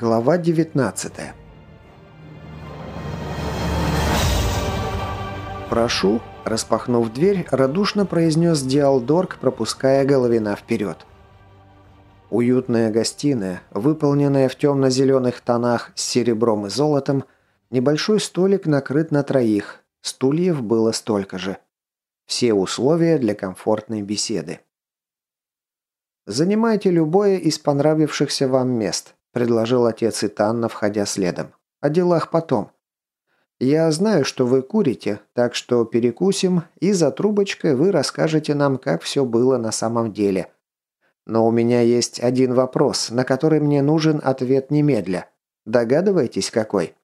Глава 19 «Прошу», – распахнув дверь, радушно произнес Диалдорг, пропуская Головина вперед. Уютная гостиная, выполненная в темно-зеленых тонах с серебром и золотом, небольшой столик накрыт на троих, стульев было столько же. Все условия для комфортной беседы. «Занимайте любое из понравившихся вам мест», – предложил отец Итанна, входя следом. «О делах потом. Я знаю, что вы курите, так что перекусим, и за трубочкой вы расскажете нам, как все было на самом деле. Но у меня есть один вопрос, на который мне нужен ответ немедля. Догадываетесь, какой?»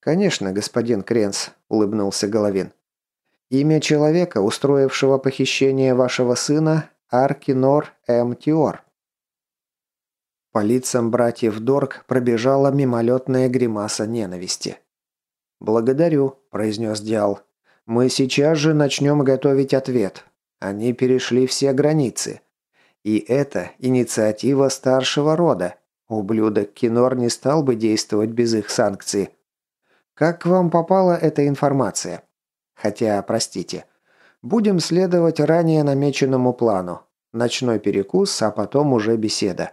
«Конечно, господин Кренс», – улыбнулся Головин. «Имя человека, устроившего похищение вашего сына – Аркинор М. Тиор». По лицам братьев Дорг пробежала мимолетная гримаса ненависти. «Благодарю», – произнес Диал. «Мы сейчас же начнем готовить ответ. Они перешли все границы. И это инициатива старшего рода. Ублюдок Кинор не стал бы действовать без их санкций. Как к вам попала эта информация? Хотя, простите. Будем следовать ранее намеченному плану. Ночной перекус, а потом уже беседа.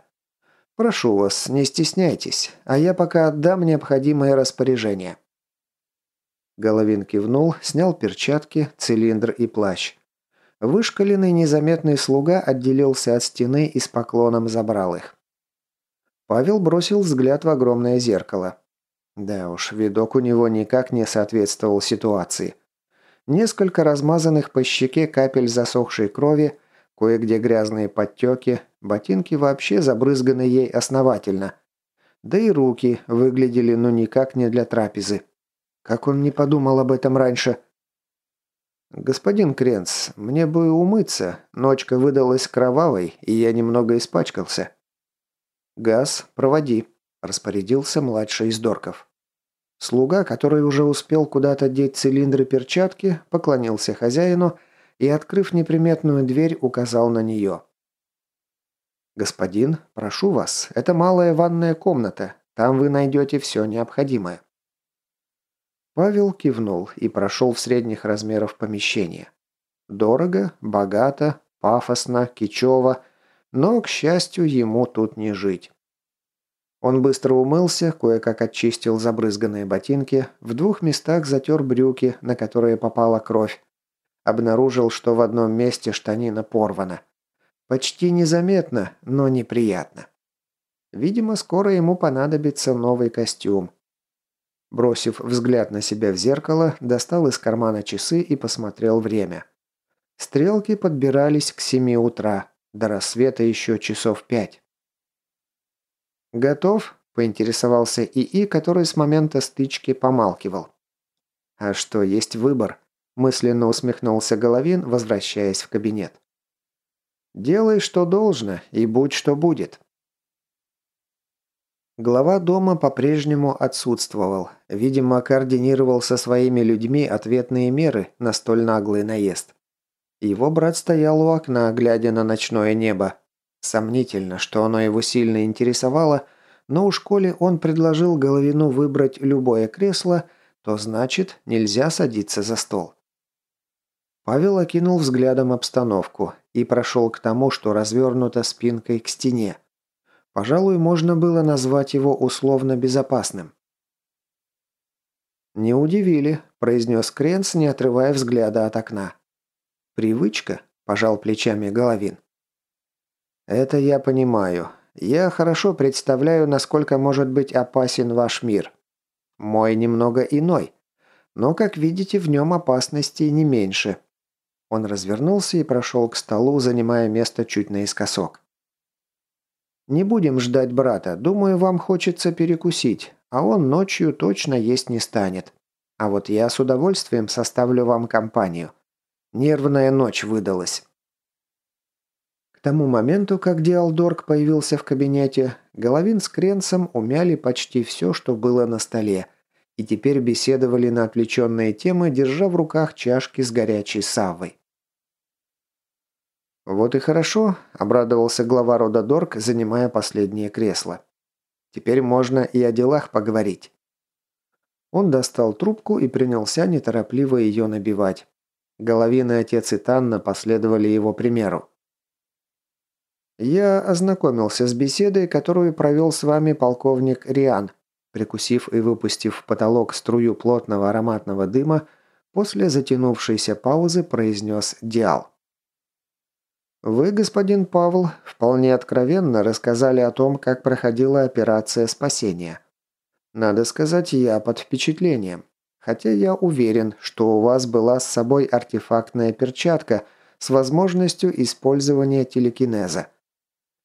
Прошу вас, не стесняйтесь, а я пока отдам необходимое распоряжение». Головин кивнул, снял перчатки, цилиндр и плащ. Вышкаленный незаметный слуга отделился от стены и с поклоном забрал их. Павел бросил взгляд в огромное зеркало. Да уж, видок у него никак не соответствовал ситуации. Несколько размазанных по щеке капель засохшей крови, Кое-где грязные подтеки, ботинки вообще забрызганы ей основательно. Да и руки выглядели ну никак не для трапезы. Как он не подумал об этом раньше? «Господин Кренц, мне бы умыться. Ночка выдалась кровавой, и я немного испачкался». «Газ, проводи», – распорядился младший из Дорков. Слуга, который уже успел куда-то деть цилиндры перчатки, поклонился хозяину и, открыв неприметную дверь, указал на нее. «Господин, прошу вас, это малая ванная комната. Там вы найдете все необходимое». Павел кивнул и прошел в средних размеров помещение. Дорого, богато, пафосно, кичево, но, к счастью, ему тут не жить. Он быстро умылся, кое-как очистил забрызганные ботинки, в двух местах затер брюки, на которые попала кровь, Обнаружил, что в одном месте штанина порвана. Почти незаметно, но неприятно. Видимо, скоро ему понадобится новый костюм. Бросив взгляд на себя в зеркало, достал из кармана часы и посмотрел время. Стрелки подбирались к семи утра. До рассвета еще часов пять. «Готов?» – поинтересовался ИИ, который с момента стычки помалкивал. «А что, есть выбор?» мысленно усмехнулся Головин, возвращаясь в кабинет. «Делай, что должно, и будь, что будет». Глава дома по-прежнему отсутствовал. Видимо, координировал со своими людьми ответные меры на столь наглый наезд. Его брат стоял у окна, глядя на ночное небо. Сомнительно, что оно его сильно интересовало, но у школе он предложил Головину выбрать любое кресло, то значит, нельзя садиться за стол. Павел окинул взглядом обстановку и прошел к тому, что развернуто спинкой к стене. Пожалуй, можно было назвать его условно безопасным. «Не удивили», – произнес Кренц, не отрывая взгляда от окна. «Привычка?» – пожал плечами Головин. «Это я понимаю. Я хорошо представляю, насколько может быть опасен ваш мир. Мой немного иной. Но, как видите, в нем опасности не меньше. Он развернулся и прошел к столу, занимая место чуть наискосок. «Не будем ждать брата. Думаю, вам хочется перекусить, а он ночью точно есть не станет. А вот я с удовольствием составлю вам компанию. Нервная ночь выдалась». К тому моменту, как Диалдорг появился в кабинете, Головин с Кренцем умяли почти все, что было на столе, и теперь беседовали на отвлеченные темы, держа в руках чашки с горячей савой. «Вот и хорошо», – обрадовался глава рода Дорк, занимая последнее кресло. Теперь можно и о делах поговорить». Он достал трубку и принялся неторопливо ее набивать. Головин и отец и Танна последовали его примеру. «Я ознакомился с беседой, которую провел с вами полковник Риан», прикусив и выпустив в потолок струю плотного ароматного дыма, после затянувшейся паузы произнес Диал. «Вы, господин Павел, вполне откровенно рассказали о том, как проходила операция спасения. Надо сказать, я под впечатлением. Хотя я уверен, что у вас была с собой артефактная перчатка с возможностью использования телекинеза.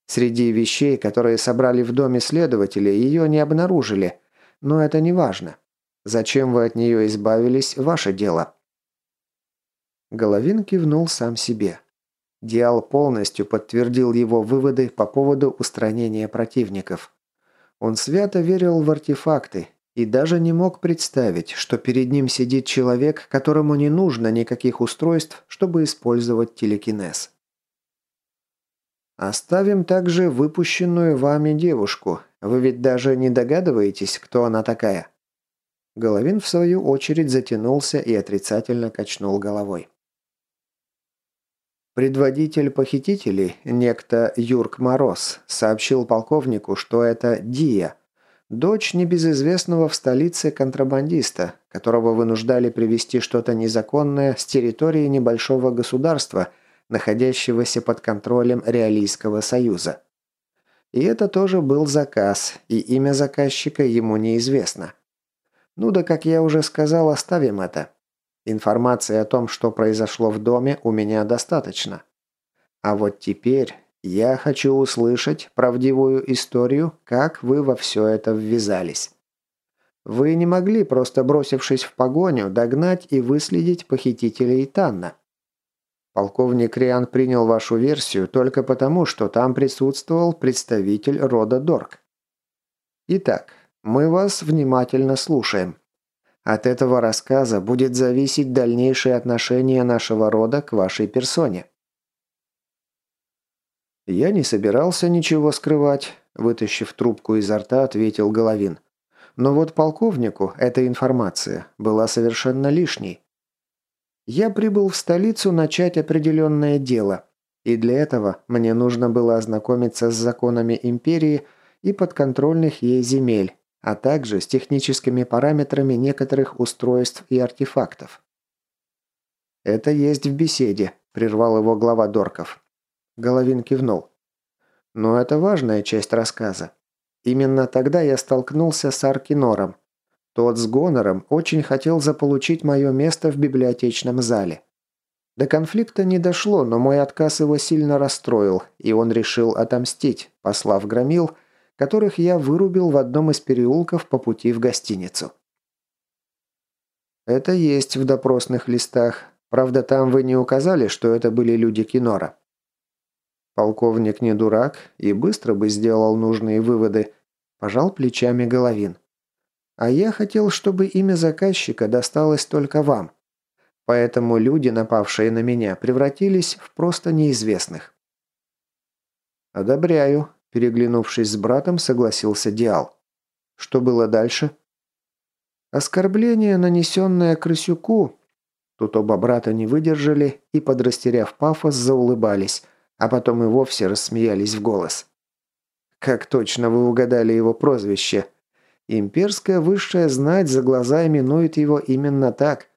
Среди вещей, которые собрали в доме следователи, ее не обнаружили, но это не важно. Зачем вы от нее избавились – ваше дело». Головин кивнул сам себе. Диал полностью подтвердил его выводы по поводу устранения противников. Он свято верил в артефакты и даже не мог представить, что перед ним сидит человек, которому не нужно никаких устройств, чтобы использовать телекинез. Оставим также выпущенную вами девушку. Вы ведь даже не догадываетесь, кто она такая?» Головин, в свою очередь, затянулся и отрицательно качнул головой. Предводитель похитителей, некто Юрк Мороз, сообщил полковнику, что это Дия, дочь небезызвестного в столице контрабандиста, которого вынуждали привезти что-то незаконное с территории небольшого государства, находящегося под контролем Реалийского союза. И это тоже был заказ, и имя заказчика ему неизвестно. Ну да, как я уже сказал, оставим это. Информации о том, что произошло в доме, у меня достаточно. А вот теперь я хочу услышать правдивую историю, как вы во все это ввязались. Вы не могли, просто бросившись в погоню, догнать и выследить похитителей Танна. Полковник Риан принял вашу версию только потому, что там присутствовал представитель рода Дорк. Итак, мы вас внимательно слушаем. От этого рассказа будет зависеть дальнейшее отношение нашего рода к вашей персоне. Я не собирался ничего скрывать, вытащив трубку изо рта, ответил Головин. Но вот полковнику эта информация была совершенно лишней. Я прибыл в столицу начать определенное дело, и для этого мне нужно было ознакомиться с законами империи и подконтрольных ей земель, а также с техническими параметрами некоторых устройств и артефактов. «Это есть в беседе», – прервал его глава Дорков. Головин кивнул. «Но это важная часть рассказа. Именно тогда я столкнулся с Аркинором. Тот с гонором очень хотел заполучить мое место в библиотечном зале. До конфликта не дошло, но мой отказ его сильно расстроил, и он решил отомстить, послав громил – которых я вырубил в одном из переулков по пути в гостиницу. Это есть в допросных листах. Правда, там вы не указали, что это были люди Кинора. Полковник не дурак и быстро бы сделал нужные выводы. Пожал плечами Головин. А я хотел, чтобы имя заказчика досталось только вам. Поэтому люди, напавшие на меня, превратились в просто неизвестных. «Одобряю», Переглянувшись с братом, согласился Диал. Что было дальше? Оскорбление, нанесенное Крысюку. Тут оба брата не выдержали и, подрастеряв пафос, заулыбались, а потом и вовсе рассмеялись в голос. Как точно вы угадали его прозвище. Имперская высшая знать за глаза именует его именно так.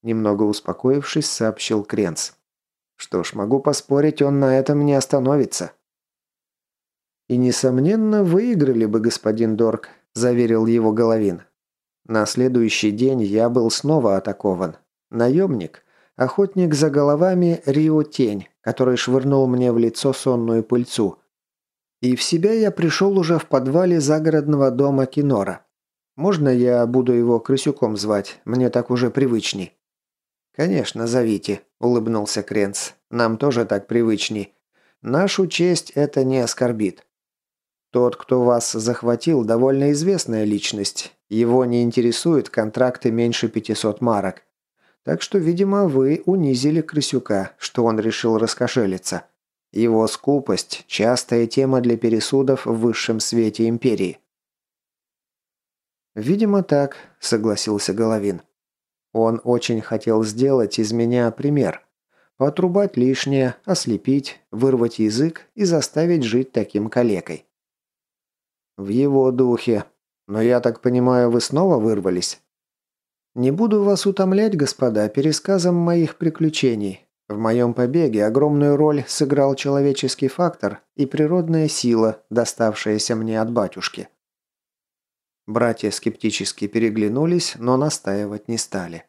Немного успокоившись, сообщил Кренц. Что ж, могу поспорить, он на этом не остановится. «И, несомненно, выиграли бы, господин Дорк», – заверил его Головин. На следующий день я был снова атакован. Наемник, охотник за головами Рио Тень, который швырнул мне в лицо сонную пыльцу. И в себя я пришел уже в подвале загородного дома Кинора. Можно я буду его крысюком звать? Мне так уже привычней». «Конечно, зовите», – улыбнулся Кренц. «Нам тоже так привычней. Нашу честь это не оскорбит». Тот, кто вас захватил, довольно известная личность. Его не интересуют контракты меньше 500 марок. Так что, видимо, вы унизили Крысюка, что он решил раскошелиться. Его скупость – частая тема для пересудов в высшем свете империи. «Видимо, так», – согласился Головин. Он очень хотел сделать из меня пример. Потрубать лишнее, ослепить, вырвать язык и заставить жить таким калекой. В его духе. Но я так понимаю, вы снова вырвались? Не буду вас утомлять, господа, пересказом моих приключений. В моем побеге огромную роль сыграл человеческий фактор и природная сила, доставшаяся мне от батюшки. Братья скептически переглянулись, но настаивать не стали.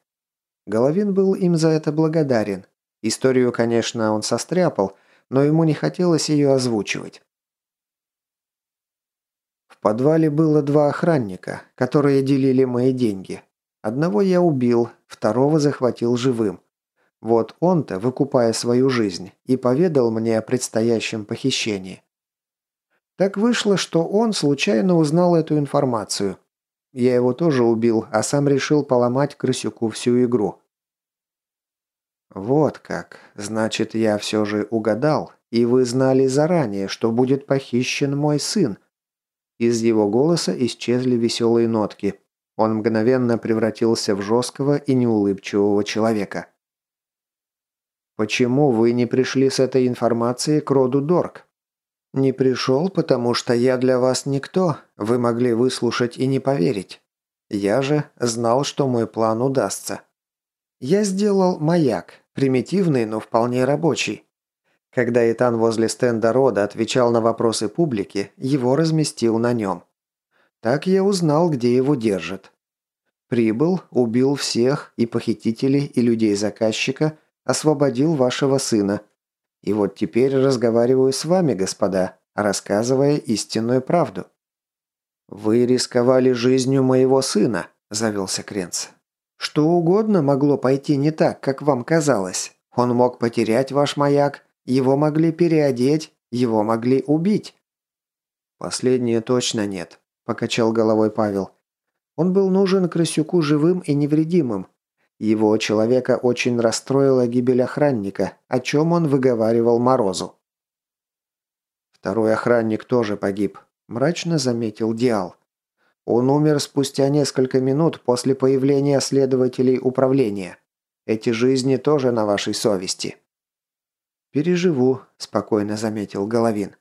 Головин был им за это благодарен. Историю, конечно, он состряпал, но ему не хотелось ее озвучивать. В подвале было два охранника, которые делили мои деньги. Одного я убил, второго захватил живым. Вот он-то, выкупая свою жизнь, и поведал мне о предстоящем похищении. Так вышло, что он случайно узнал эту информацию. Я его тоже убил, а сам решил поломать крысюку всю игру. Вот как. Значит, я все же угадал, и вы знали заранее, что будет похищен мой сын. Из его голоса исчезли веселые нотки. Он мгновенно превратился в жесткого и неулыбчивого человека. «Почему вы не пришли с этой информацией к роду Дорк?» «Не пришел, потому что я для вас никто. Вы могли выслушать и не поверить. Я же знал, что мой план удастся. Я сделал маяк, примитивный, но вполне рабочий. Когда Итан возле стенда рода отвечал на вопросы публики, его разместил на нем. Так я узнал, где его держат. Прибыл, убил всех, и похитителей, и людей заказчика, освободил вашего сына – и вот теперь разговариваю с вами, господа, рассказывая истинную правду». «Вы рисковали жизнью моего сына», – завелся Кренц. «Что угодно могло пойти не так, как вам казалось. Он мог потерять ваш маяк, его могли переодеть, его могли убить». «Последнее точно нет», – покачал головой Павел. «Он был нужен Крысюку живым и невредимым, его человека очень расстроила гибель охранника, о чем он выговаривал Морозу. Второй охранник тоже погиб, мрачно заметил Диал. Он умер спустя несколько минут после появления следователей управления. Эти жизни тоже на вашей совести. «Переживу», – спокойно заметил Головин.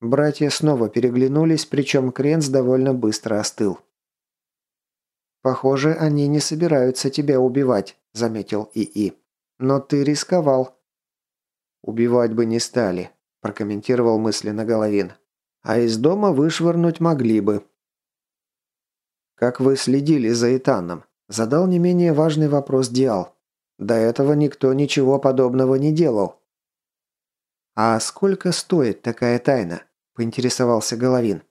Братья снова переглянулись, причем Кренц довольно быстро остыл. «Похоже, они не собираются тебя убивать», – заметил ИИ. «Но ты рисковал». «Убивать бы не стали», – прокомментировал мысленно Головин. «А из дома вышвырнуть могли бы». «Как вы следили за Итаном?» – задал не менее важный вопрос Диал. «До этого никто ничего подобного не делал». «А сколько стоит такая тайна?» – поинтересовался Головин.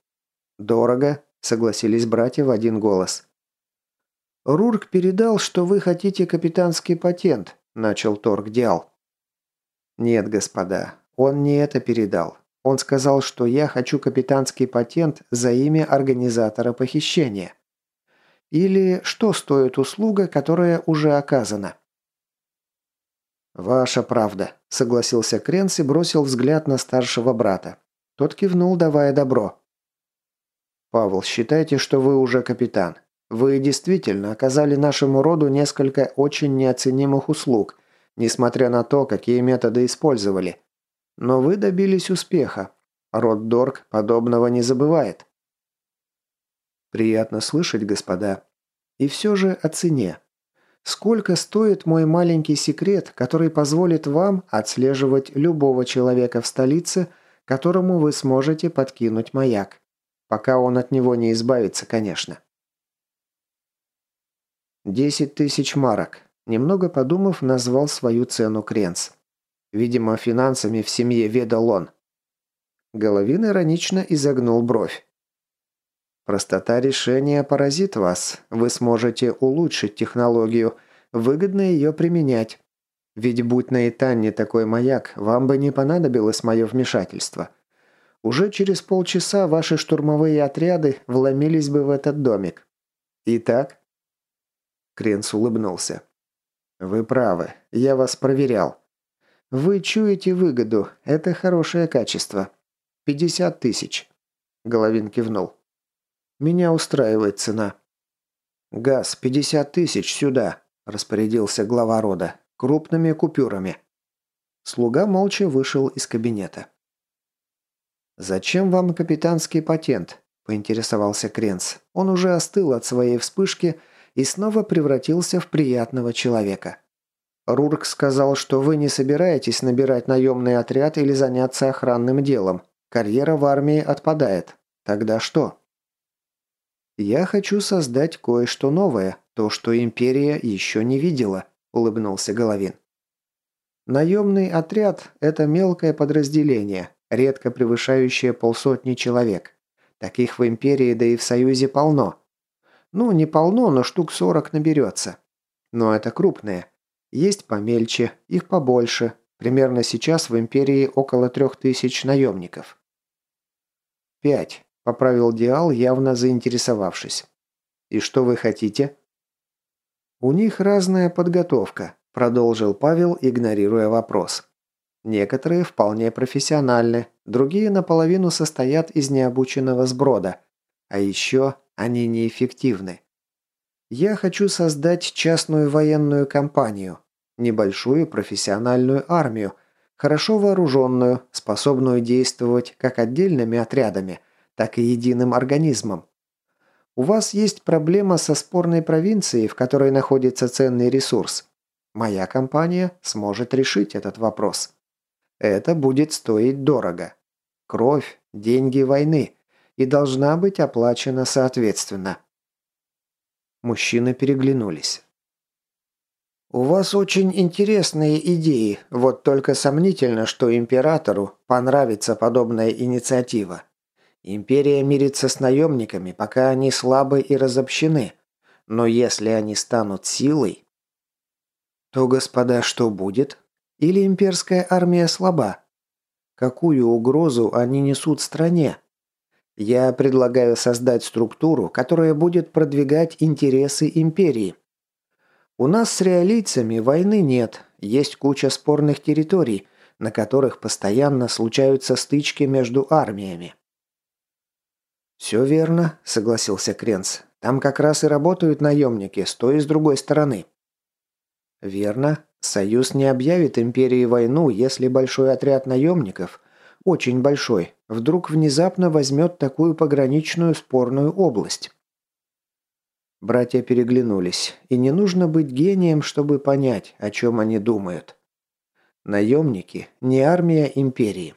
«Дорого», – согласились братья в один голос. «Рурк передал, что вы хотите капитанский патент», – начал Торг Диал. «Нет, господа, он не это передал. Он сказал, что я хочу капитанский патент за имя организатора похищения. Или что стоит услуга, которая уже оказана?» «Ваша правда», – согласился Кренс и бросил взгляд на старшего брата. Тот кивнул, давая добро. «Павел, считайте, что вы уже капитан. Вы действительно оказали нашему роду несколько очень неоценимых услуг, несмотря на то, какие методы использовали. Но вы добились успеха. Род Дорг подобного не забывает. Приятно слышать, господа. И все же о цене. Сколько стоит мой маленький секрет, который позволит вам отслеживать любого человека в столице, которому вы сможете подкинуть маяк? Пока он от него не избавится, конечно. «Десять тысяч марок», – немного подумав, назвал свою цену Кренц. Видимо, финансами в семье ведал он. Головин иронично изогнул бровь. «Простота решения поразит вас. Вы сможете улучшить технологию, выгодно ее применять. Ведь будь на Итанне такой маяк, вам бы не понадобилось мое вмешательство. Уже через полчаса ваши штурмовые отряды вломились бы в этот домик. Итак, Кренс улыбнулся. «Вы правы. Я вас проверял. Вы чуете выгоду. Это хорошее качество. Пятьдесят тысяч». Головин кивнул. Меня устраивает цена». «Газ, 50 тысяч сюда», – распорядился глава рода. «Крупными купюрами». Слуга молча вышел из кабинета. «Зачем вам капитанский патент?» – поинтересовался Кренц. Он уже остыл от своей вспышки и снова превратился в приятного человека. Рурк сказал, что вы не собираетесь набирать наемный отряд или заняться охранным делом. Карьера в армии отпадает. Тогда что? Я хочу создать кое-что новое, то, что империя еще не видела, улыбнулся Головин. Наемный отряд – это мелкое подразделение, редко превышающее полсотни человек. Таких в империи, да и в Союзе полно. Ну, не полно, но штук сорок наберется. Но это крупные. Есть помельче, их побольше. Примерно сейчас в Империи около трех тысяч наемников. «Пять», – поправил Диал, явно заинтересовавшись. «И что вы хотите?» «У них разная подготовка», – продолжил Павел, игнорируя вопрос. «Некоторые вполне профессиональны, другие наполовину состоят из необученного сброда. А еще они неэффективны. Я хочу создать частную военную компанию, небольшую профессиональную армию, хорошо вооруженную, способную действовать как отдельными отрядами, так и единым организмом. У вас есть проблема со спорной провинцией, в которой находится ценный ресурс. Моя компания сможет решить этот вопрос. Это будет стоить дорого. Кровь, деньги войны. И должна быть оплачена соответственно. Мужчины переглянулись. «У вас очень интересные идеи, вот только сомнительно, что императору понравится подобная инициатива. Империя мирится с наемниками, пока они слабы и разобщены. Но если они станут силой, то, господа, что будет? Или имперская армия слаба? Какую угрозу они несут стране? Я предлагаю создать структуру, которая будет продвигать интересы империи. У нас с реалийцами войны нет, есть куча спорных территорий, на которых постоянно случаются стычки между армиями. «Все верно», — согласился Кренц. «Там как раз и работают наемники, с той и с другой стороны». «Верно. Союз не объявит империи войну, если большой отряд наемников, очень большой, вдруг внезапно возьмет такую пограничную спорную область. Братья переглянулись, и не нужно быть гением, чтобы понять, о чем они думают. Наемники – не армия империи.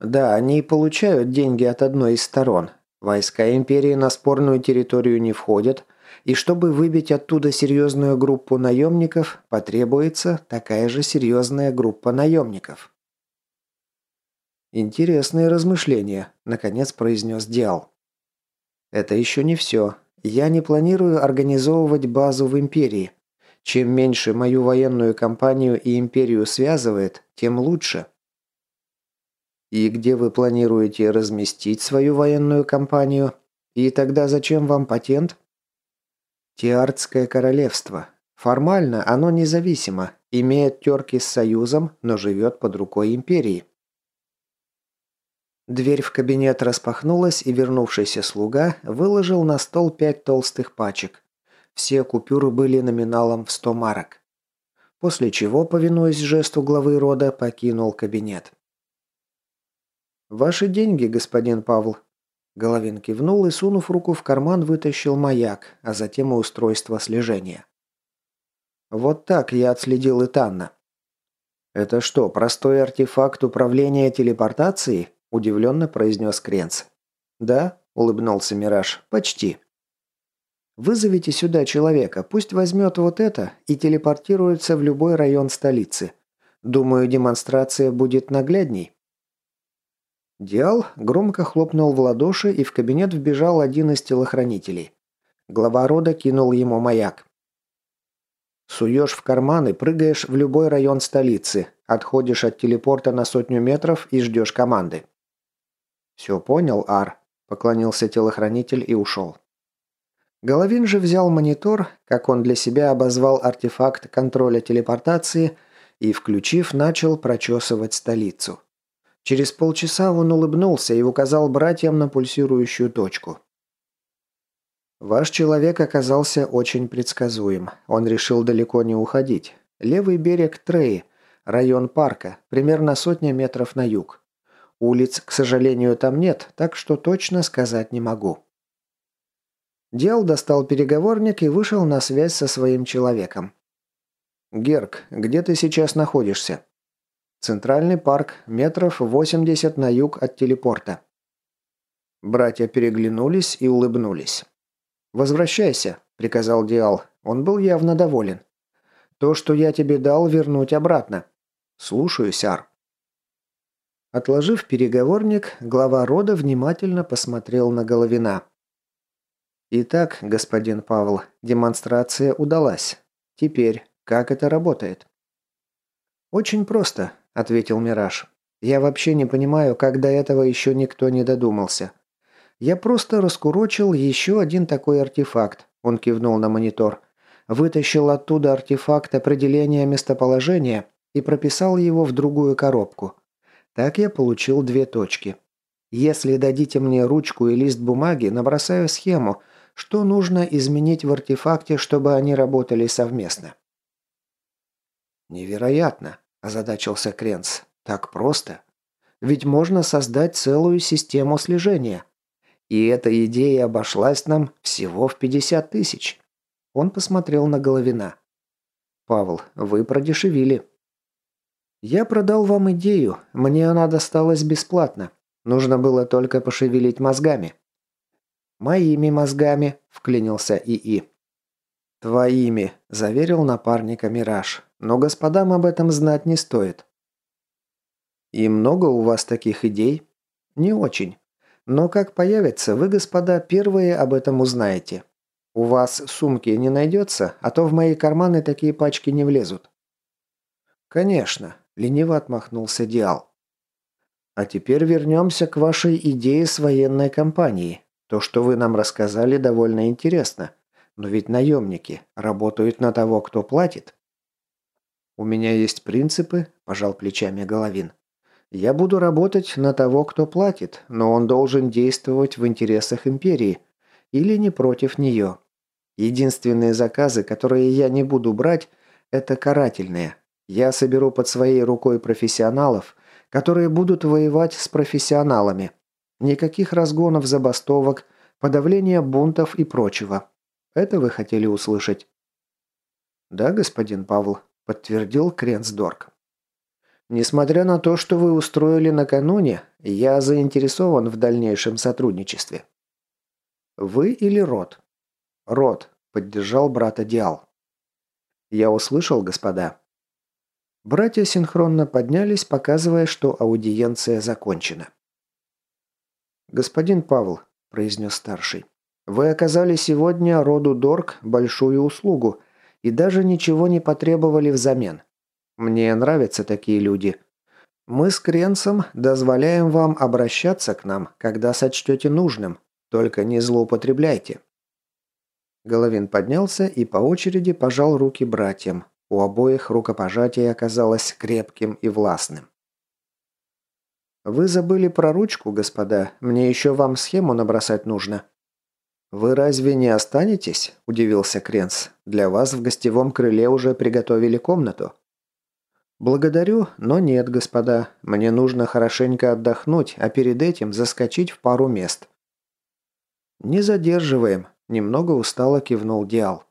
Да, они получают деньги от одной из сторон. Войска империи на спорную территорию не входят, и чтобы выбить оттуда серьезную группу наемников, потребуется такая же серьезная группа наемников. «Интересные размышления», – наконец произнес Диал. «Это еще не все. Я не планирую организовывать базу в Империи. Чем меньше мою военную компанию и Империю связывает, тем лучше». «И где вы планируете разместить свою военную компанию? И тогда зачем вам патент?» «Тиардское королевство. Формально оно независимо, имеет терки с Союзом, но живет под рукой Империи». Дверь в кабинет распахнулась, и вернувшийся слуга выложил на стол пять толстых пачек. Все купюры были номиналом в сто марок. После чего, повинуясь жесту главы рода, покинул кабинет. «Ваши деньги, господин Павл». Головин кивнул и, сунув руку в карман, вытащил маяк, а затем и устройство слежения. «Вот так я отследил Итанна». «Это что, простой артефакт управления телепортацией?» – удивленно произнес Кренц. «Да», – улыбнулся Мираж, – «почти». «Вызовите сюда человека, пусть возьмет вот это и телепортируется в любой район столицы. Думаю, демонстрация будет наглядней». Диал громко хлопнул в ладоши, и в кабинет вбежал один из телохранителей. Глава рода кинул ему маяк. Суешь в карман и прыгаешь в любой район столицы, отходишь от телепорта на сотню метров и ждешь команды. «Все понял, Ар», – поклонился телохранитель и ушел. Головин же взял монитор, как он для себя обозвал артефакт контроля телепортации, и, включив, начал прочесывать столицу. Через полчаса он улыбнулся и указал братьям на пульсирующую точку. Ваш человек оказался очень предсказуем. Он решил далеко не уходить. Левый берег Треи, район парка, примерно сотня метров на юг. Улиц, к сожалению, там нет, так что точно сказать не могу. Дел достал переговорник и вышел на связь со своим человеком. «Герк, где ты сейчас находишься?» «Центральный парк, метров 80 на юг от телепорта». Братья переглянулись и улыбнулись. «Возвращайся», – приказал Диал. Он был явно доволен. «То, что я тебе дал, вернуть обратно». «Слушаю, Сяр». Отложив переговорник, глава рода внимательно посмотрел на Головина. «Итак, господин Павел, демонстрация удалась. Теперь, как это работает?» «Очень просто», – ответил Мираж. «Я вообще не понимаю, как до этого еще никто не додумался. Я просто раскурочил еще один такой артефакт. Он кивнул на монитор. Вытащил оттуда артефакт определения местоположения и прописал его в другую коробку. Так я получил две точки. Если дадите мне ручку и лист бумаги, набросаю схему, что нужно изменить в артефакте, чтобы они работали совместно. «Невероятно», – озадачился Кренц. «Так просто. Ведь можно создать целую систему слежения. И эта идея обошлась нам всего в 50 тысяч. Он посмотрел на Головина. «Павел, вы продешевили». «Я продал вам идею. Мне она досталась бесплатно. Нужно было только пошевелить мозгами». «Моими мозгами», – вклинился ИИ. «Твоими», – заверил напарника Мираж. «Но господам об этом знать не стоит». «И много у вас таких идей?» «Не очень. Но как появится, вы, господа, первые об этом узнаете. У вас сумки не найдется, а то в мои карманы такие пачки не влезут». «Конечно», – лениво отмахнулся Диал. «А теперь вернемся к вашей идее с военной компанией. То, что вы нам рассказали, довольно интересно. Но ведь наемники работают на того, кто платит». «У меня есть принципы», – пожал плечами Головин. Я буду работать на того, кто платит, но он должен действовать в интересах империи или не против нее. Единственные заказы, которые я не буду брать, это карательные. Я соберу под своей рукой профессионалов, которые будут воевать с профессионалами. Никаких разгонов забастовок, подавления бунтов и прочего. Это вы хотели услышать? Да, господин Павел, подтвердил Кренсдорк. Несмотря на то, что вы устроили накануне, я заинтересован в дальнейшем сотрудничестве. Вы или Род? Род, поддержал брата Диал. Я услышал, господа. Братья синхронно поднялись, показывая, что аудиенция закончена. «Господин Павел», – произнес старший, – «вы оказали сегодня роду Дорг большую услугу и даже ничего не потребовали взамен. Мне нравятся такие люди. Мы с Кренцем дозволяем вам обращаться к нам, когда сочтете нужным. Только не злоупотребляйте». Головин поднялся и по очереди пожал руки братьям. У обоих рукопожатие оказалось крепким и властным. «Вы забыли про ручку, господа. Мне еще вам схему набросать нужно». «Вы разве не останетесь?» – удивился Кренц. «Для вас в гостевом крыле уже приготовили комнату». «Благодарю, но нет, господа. Мне нужно хорошенько отдохнуть, а перед этим заскочить в пару мест». «Не задерживаем», – немного устало кивнул Диал.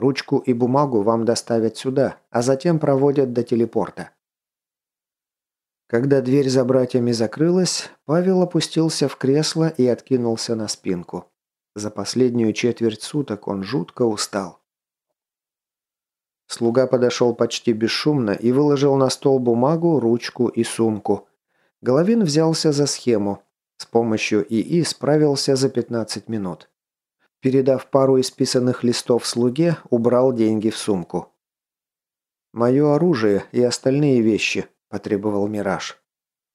«Ручку и бумагу вам доставят сюда, а затем проводят до телепорта». Когда дверь за братьями закрылась, Павел опустился в кресло и откинулся на спинку. За последнюю четверть суток он жутко устал. Слуга подошел почти бесшумно и выложил на стол бумагу, ручку и сумку. Головин взялся за схему. С помощью ИИ справился за 15 минут. Передав пару исписанных листов слуге, убрал деньги в сумку. «Мое оружие и остальные вещи», – потребовал Мираж.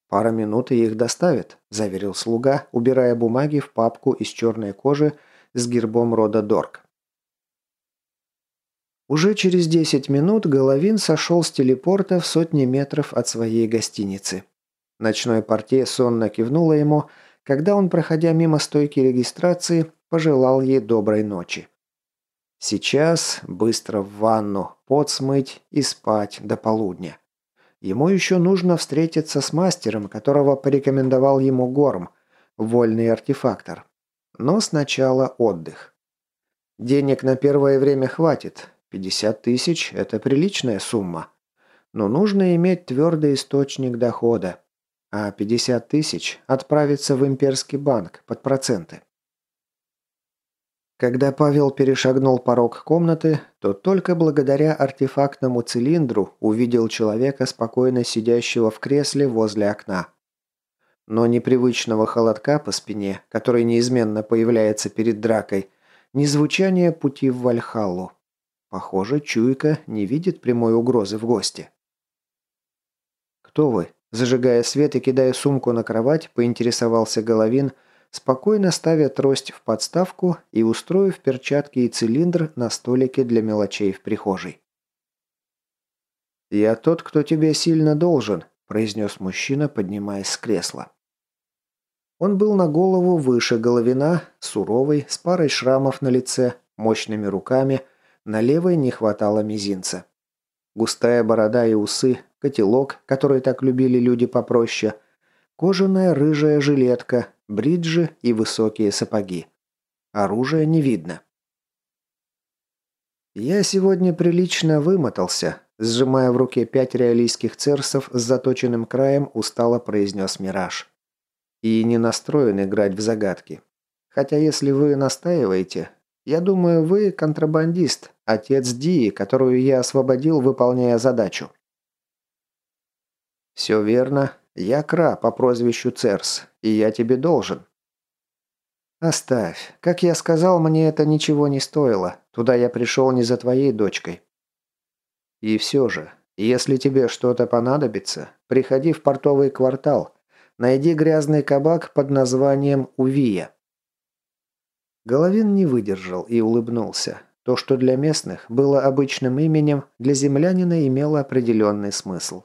«Пара минут и их доставят», – заверил слуга, убирая бумаги в папку из черной кожи с гербом рода Дорк. Уже через 10 минут Головин сошел с телепорта в сотни метров от своей гостиницы. Ночной портье сонно кивнула ему, когда он, проходя мимо стойки регистрации, пожелал ей доброй ночи. Сейчас быстро в ванну, пот смыть и спать до полудня. Ему еще нужно встретиться с мастером, которого порекомендовал ему Горм, вольный артефактор. Но сначала отдых. Денег на первое время хватит. 50 тысяч – это приличная сумма. Но нужно иметь твердый источник дохода. А 50 тысяч отправится в имперский банк под проценты. Когда Павел перешагнул порог комнаты, то только благодаря артефактному цилиндру увидел человека, спокойно сидящего в кресле возле окна. Но непривычного холодка по спине, который неизменно появляется перед дракой, ни звучание пути в Вальхаллу. Похоже, чуйка не видит прямой угрозы в гости. «Кто вы?» Зажигая свет и кидая сумку на кровать, поинтересовался Головин – спокойно ставя трость в подставку и устроив перчатки и цилиндр на столике для мелочей в прихожей. «Я тот, кто тебе сильно должен», – произнес мужчина, поднимаясь с кресла. Он был на голову выше головина, суровый, с парой шрамов на лице, мощными руками, на левой не хватало мизинца. Густая борода и усы, котелок, который так любили люди попроще, кожаная рыжая жилетка, бриджи и высокие сапоги. Оружия не видно. Я сегодня прилично вымотался, сжимая в руке пять реалийских церсов с заточенным краем, устало произнес Мираж. И не настроен играть в загадки. Хотя если вы настаиваете, я думаю, вы контрабандист, отец Дии, которую я освободил, выполняя задачу. Все верно, я Кра по прозвищу Церс, и я тебе должен». «Оставь. Как я сказал, мне это ничего не стоило. Туда я пришел не за твоей дочкой». «И все же, если тебе что-то понадобится, приходи в портовый квартал. Найди грязный кабак под названием Увия». Головин не выдержал и улыбнулся. То, что для местных было обычным именем, для землянина имело определенный смысл.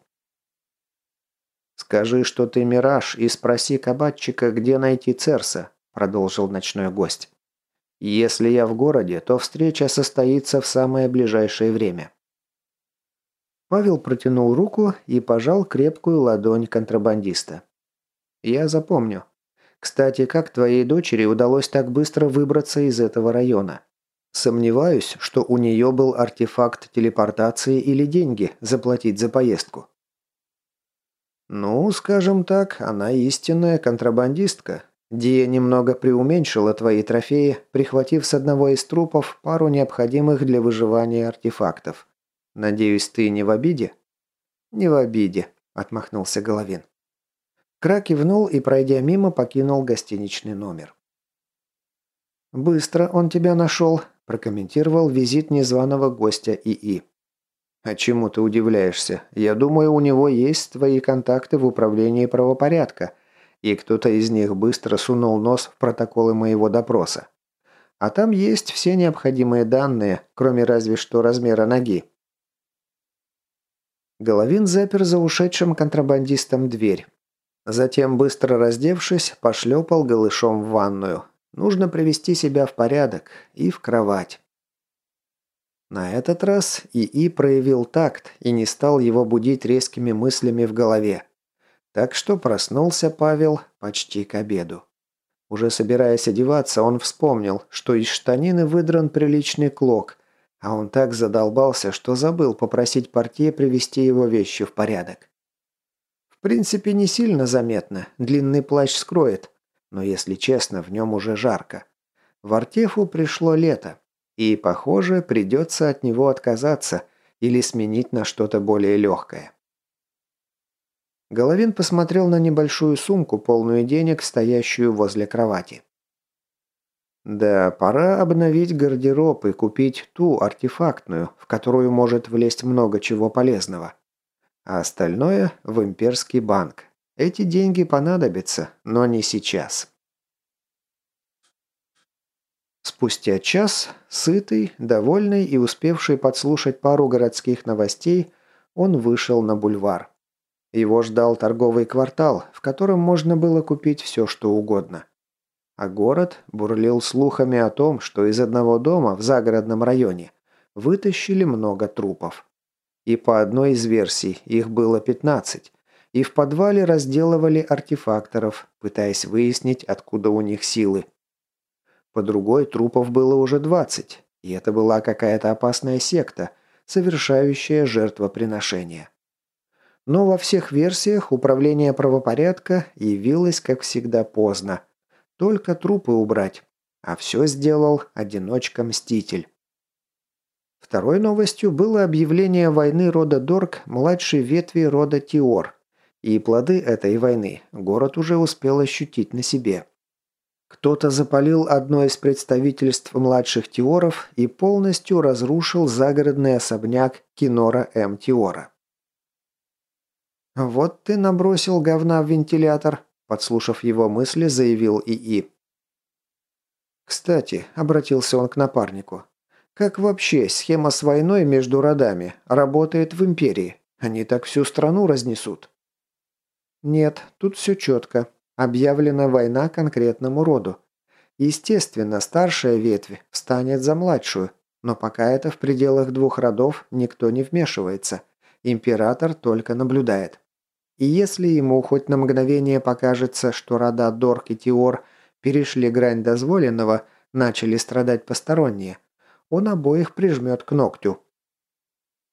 «Скажи, что ты мираж, и спроси кабачика, где найти Церса», – продолжил ночной гость. «Если я в городе, то встреча состоится в самое ближайшее время». Павел протянул руку и пожал крепкую ладонь контрабандиста. «Я запомню. Кстати, как твоей дочери удалось так быстро выбраться из этого района? Сомневаюсь, что у нее был артефакт телепортации или деньги заплатить за поездку». «Ну, скажем так, она истинная контрабандистка. Дия немного преуменьшила твои трофеи, прихватив с одного из трупов пару необходимых для выживания артефактов. Надеюсь, ты не в обиде?» «Не в обиде», – отмахнулся Головин. Кра кивнул и, пройдя мимо, покинул гостиничный номер. «Быстро он тебя нашел», – прокомментировал визит незваного гостя ИИ. «А чему ты удивляешься? Я думаю, у него есть твои контакты в управлении правопорядка, и кто-то из них быстро сунул нос в протоколы моего допроса. А там есть все необходимые данные, кроме разве что размера ноги». Головин запер за ушедшим контрабандистом дверь. Затем, быстро раздевшись, пошлепал голышом в ванную. Нужно привести себя в порядок и в кровать. На этот раз ИИ проявил такт и не стал его будить резкими мыслями в голове. Так что проснулся Павел почти к обеду. Уже собираясь одеваться, он вспомнил, что из штанины выдран приличный клок, а он так задолбался, что забыл попросить портье привести его вещи в порядок. В принципе, не сильно заметно, длинный плащ скроет, но, если честно, в нем уже жарко. В Артефу пришло лето, и, похоже, придется от него отказаться или сменить на что-то более легкое. Головин посмотрел на небольшую сумку, полную денег, стоящую возле кровати. Да, пора обновить гардероб и купить ту артефактную, в которую может влезть много чего полезного. А остальное в имперский банк. Эти деньги понадобятся, но не сейчас. Спустя час, сытый, довольный и успевший подслушать пару городских новостей, он вышел на бульвар. Его ждал торговый квартал, в котором можно было купить все, что угодно. а город бурлил слухами о том, что из одного дома в загородном районе вытащили много трупов. И по одной из версий их было 15, и в подвале разделывали артефакторов, пытаясь выяснить, откуда у них силы. По другой трупов было уже 20, и это была какая-то опасная секта, совершающая жертвоприношение. Но во всех версиях управление правопорядка явилось, как всегда, поздно. Только трупы убрать. А все сделал одиночка-мститель. Второй новостью было объявление войны рода Дорк младшей ветви рода Тиор. И плоды этой войны город уже успел ощутить на себе. Кто-то запалил одно из представительств младших Тиоров и полностью разрушил загородный особняк Кинора М. Тиора. «Вот ты набросил говна в вентилятор», – подслушав его мысли, заявил ИИ. «Кстати», – обратился он к напарнику, – «как вообще схема с войной между родами работает в Империи? Они так всю страну разнесут». «Нет, тут все четко. Объявлена война конкретному роду. Естественно, старшая ветвь встанет за младшую, но пока это в пределах двух родов никто не вмешивается. Император только наблюдает. И если ему хоть на мгновение покажется, что рода Дорк и Тиор перешли грань дозволенного, начали страдать посторонние, он обоих прижмет к ногтю.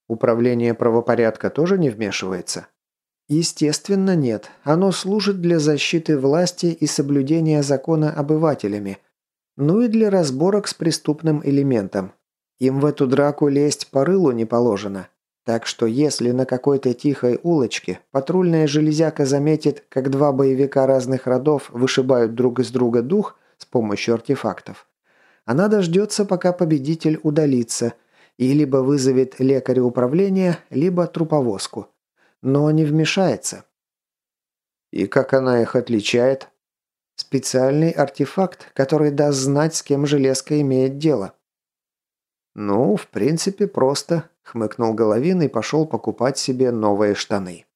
Управление правопорядка тоже не вмешивается? Естественно, нет. Оно служит для защиты власти и соблюдения закона обывателями. Ну и для разборок с преступным элементом. Им в эту драку лезть по рылу не положено. Так что если на какой-то тихой улочке патрульная железяка заметит, как два боевика разных родов вышибают друг из друга дух с помощью артефактов, она дождется, пока победитель удалится, и либо вызовет лекаря управления, либо труповозку – но не вмешается. И как она их отличает? Специальный артефакт, который даст знать, с кем железка имеет дело. «Ну, в принципе, просто», – хмыкнул Головин и пошел покупать себе новые штаны.